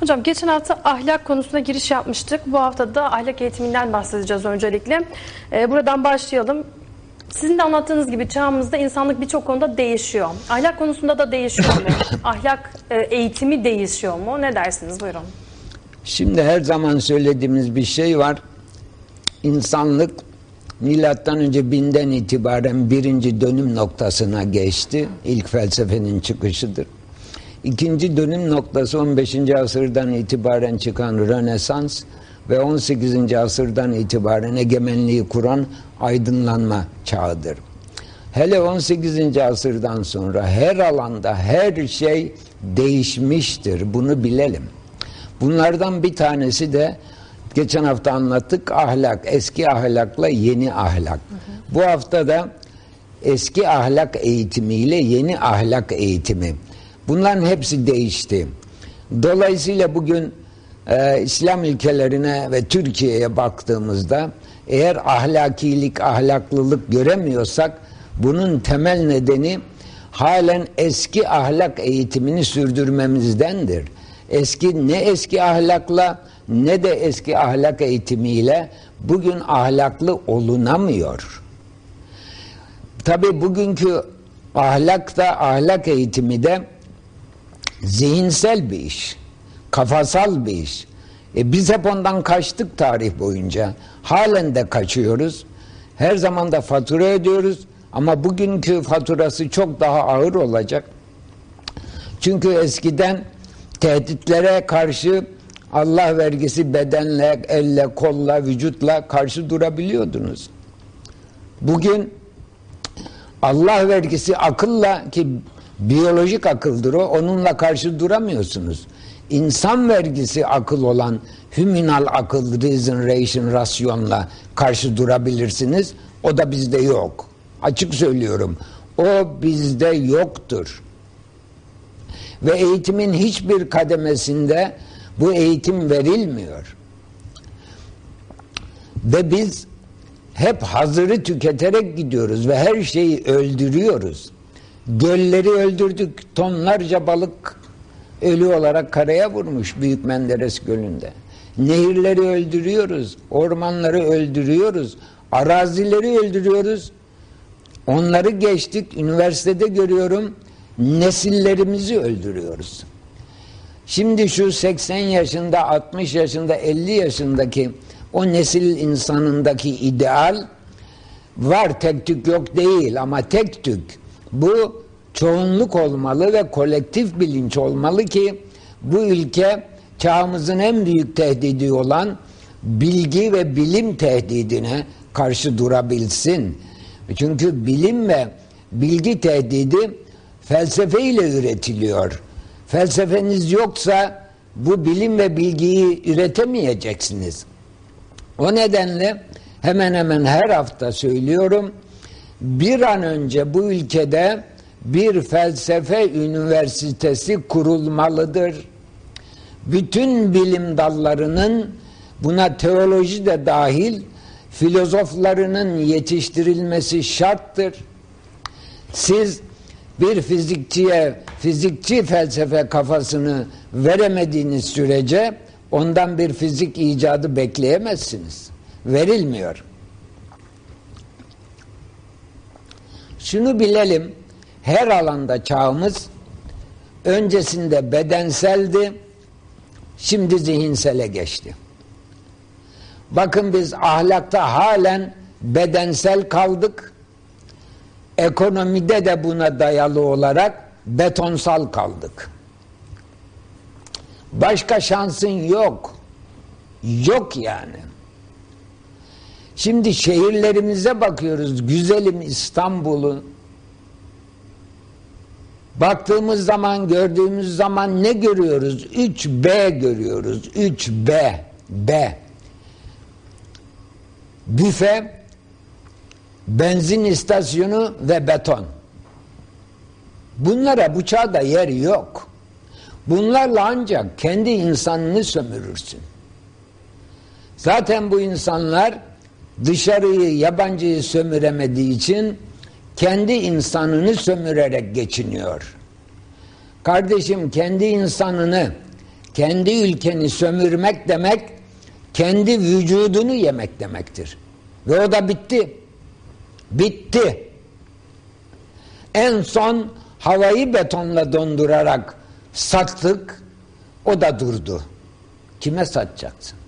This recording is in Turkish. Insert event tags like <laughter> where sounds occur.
Hocam geçen hafta ahlak konusuna giriş yapmıştık. Bu hafta da ahlak eğitiminden bahsedeceğiz öncelikle. Ee, buradan başlayalım. Sizin de anlattığınız gibi çağımızda insanlık birçok konuda değişiyor. Ahlak konusunda da değişiyor mu? <coughs> ahlak e, eğitimi değişiyor mu? Ne dersiniz? Buyurun. Şimdi her zaman söylediğimiz bir şey var. İnsanlık milattan önce binden itibaren birinci dönüm noktasına geçti. İlk felsefenin çıkışıdır. İkinci dönüm noktası 15. asırdan itibaren çıkan Rönesans ve 18. asırdan itibaren egemenliği kuran aydınlanma çağıdır. Hele 18. asırdan sonra her alanda her şey değişmiştir. Bunu bilelim. Bunlardan bir tanesi de geçen hafta anlattık ahlak. Eski ahlakla yeni ahlak. Hı hı. Bu hafta da eski ahlak eğitimiyle yeni ahlak eğitimi. Bunların hepsi değişti. Dolayısıyla bugün e, İslam ülkelerine ve Türkiye'ye baktığımızda eğer ahlakilik, ahlaklılık göremiyorsak bunun temel nedeni halen eski ahlak eğitimini sürdürmemizdendir. Eski ne eski ahlakla ne de eski ahlak eğitimiyle bugün ahlaklı olunamıyor. Tabi bugünkü ahlak da ahlak eğitimi de zihinsel bir iş, kafasal bir iş. E biz hep ondan kaçtık tarih boyunca. Halen de kaçıyoruz. Her zaman da fatura ödüyoruz. Ama bugünkü faturası çok daha ağır olacak. Çünkü eskiden tehditlere karşı Allah vergisi bedenle, elle, kolla, vücutla karşı durabiliyordunuz. Bugün Allah vergisi akılla ki biyolojik akıldır o, onunla karşı duramıyorsunuz. İnsan vergisi akıl olan hüminal akıl, reason, ration, rasyonla karşı durabilirsiniz. O da bizde yok. Açık söylüyorum. O bizde yoktur. Ve eğitimin hiçbir kademesinde bu eğitim verilmiyor. Ve biz hep hazırı tüketerek gidiyoruz ve her şeyi öldürüyoruz. Gölleri öldürdük. Tonlarca balık ölü olarak karaya vurmuş Büyük Menderes Gölü'nde. Nehirleri öldürüyoruz. Ormanları öldürüyoruz. Arazileri öldürüyoruz. Onları geçtik. Üniversitede görüyorum. Nesillerimizi öldürüyoruz. Şimdi şu 80 yaşında, 60 yaşında, 50 yaşındaki o nesil insanındaki ideal var tek tük yok değil ama tek tük bu çoğunluk olmalı ve kolektif bilinç olmalı ki bu ülke çağımızın en büyük tehdidi olan bilgi ve bilim tehdidine karşı durabilsin. Çünkü bilim ve bilgi tehdidi felsefeyle üretiliyor. Felsefeniz yoksa bu bilim ve bilgiyi üretemeyeceksiniz. O nedenle hemen hemen her hafta söylüyorum bir an önce bu ülkede bir felsefe üniversitesi kurulmalıdır. Bütün bilim dallarının buna teoloji de dahil filozoflarının yetiştirilmesi şarttır. Siz bir fizikçiye fizikçi felsefe kafasını veremediğiniz sürece ondan bir fizik icadı bekleyemezsiniz. Verilmiyor. Şunu bilelim, her alanda çağımız öncesinde bedenseldi, şimdi zihinsele geçti. Bakın biz ahlakta halen bedensel kaldık, ekonomide de buna dayalı olarak betonsal kaldık. Başka şansın yok. Yok yani. Şimdi şehirlerimize bakıyoruz. Güzelim İstanbul'u. Baktığımız zaman, gördüğümüz zaman ne görüyoruz? 3B görüyoruz. 3B. B. Büfe, benzin istasyonu ve beton. Bunlara bu çağda yer yok. Bunlarla ancak kendi insanını sömürürsün. Zaten bu insanlar dışarıyı, yabancıyı sömüremediği için kendi insanını sömürerek geçiniyor. Kardeşim kendi insanını, Kendi ülkeni sömürmek demek kendi vücudunu yemek demektir. Ve o da bitti. Bitti. En son havayı betonla dondurarak sattık. O da durdu. Kime satacaksın?